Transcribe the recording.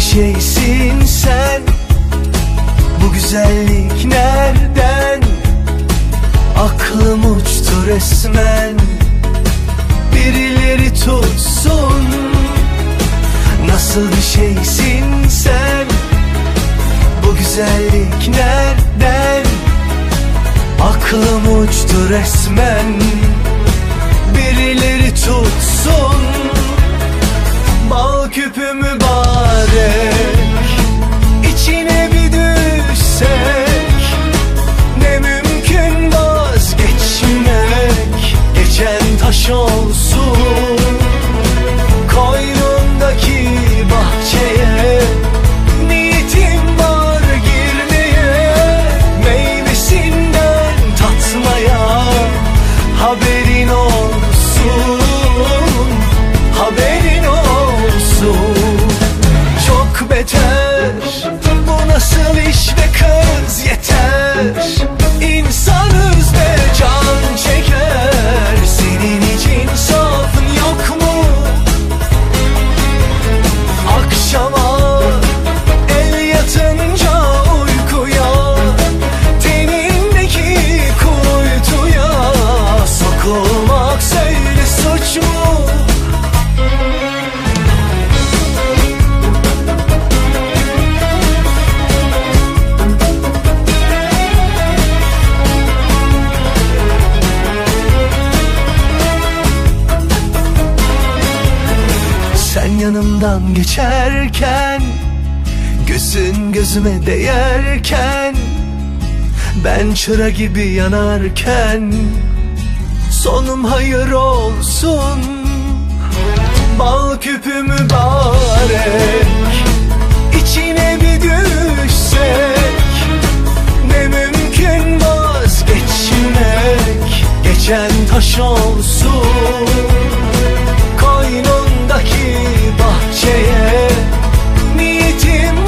şeysin sen? Bu güzellik nereden? Aklım uçtu resmen. Birileri tutsun. Nasıl bir şeysin sen? Bu güzellik nereden? Aklım uçtu resmen. Birileri tutsun. Bal küpü Haberin olsun Haberin olsun. Çok beter Bu nasıl iş be kız yeter yanımdan geçerken Gözün gözüme değerken Ben çıra gibi yanarken Sonum hayır olsun. Bal küpü mübarek İçine bir düşsek Ne mümkün vazgeçmek Geçen taş olsun Koynundaki bahçeye Niyetim